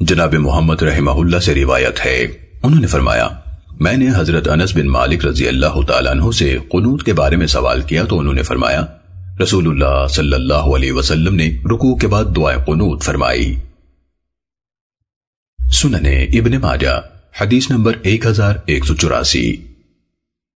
جناب محمد رحمہ اللہ سے روایت ہے۔ انہوں نے فرمایا، میں نے حضرت انس بن مالک رضی اللہ تعالیٰ عنہ سے قنوط کے بارے میں سوال کیا تو انہوں نے فرمایا، رسول اللہ صلی اللہ علیہ وسلم نے رکوع کے بعد دعائیں قنوت فرمائی۔ سننے ابن ماجہ، حدیث نمبر ایک ہزار ایک سو چوراسی۔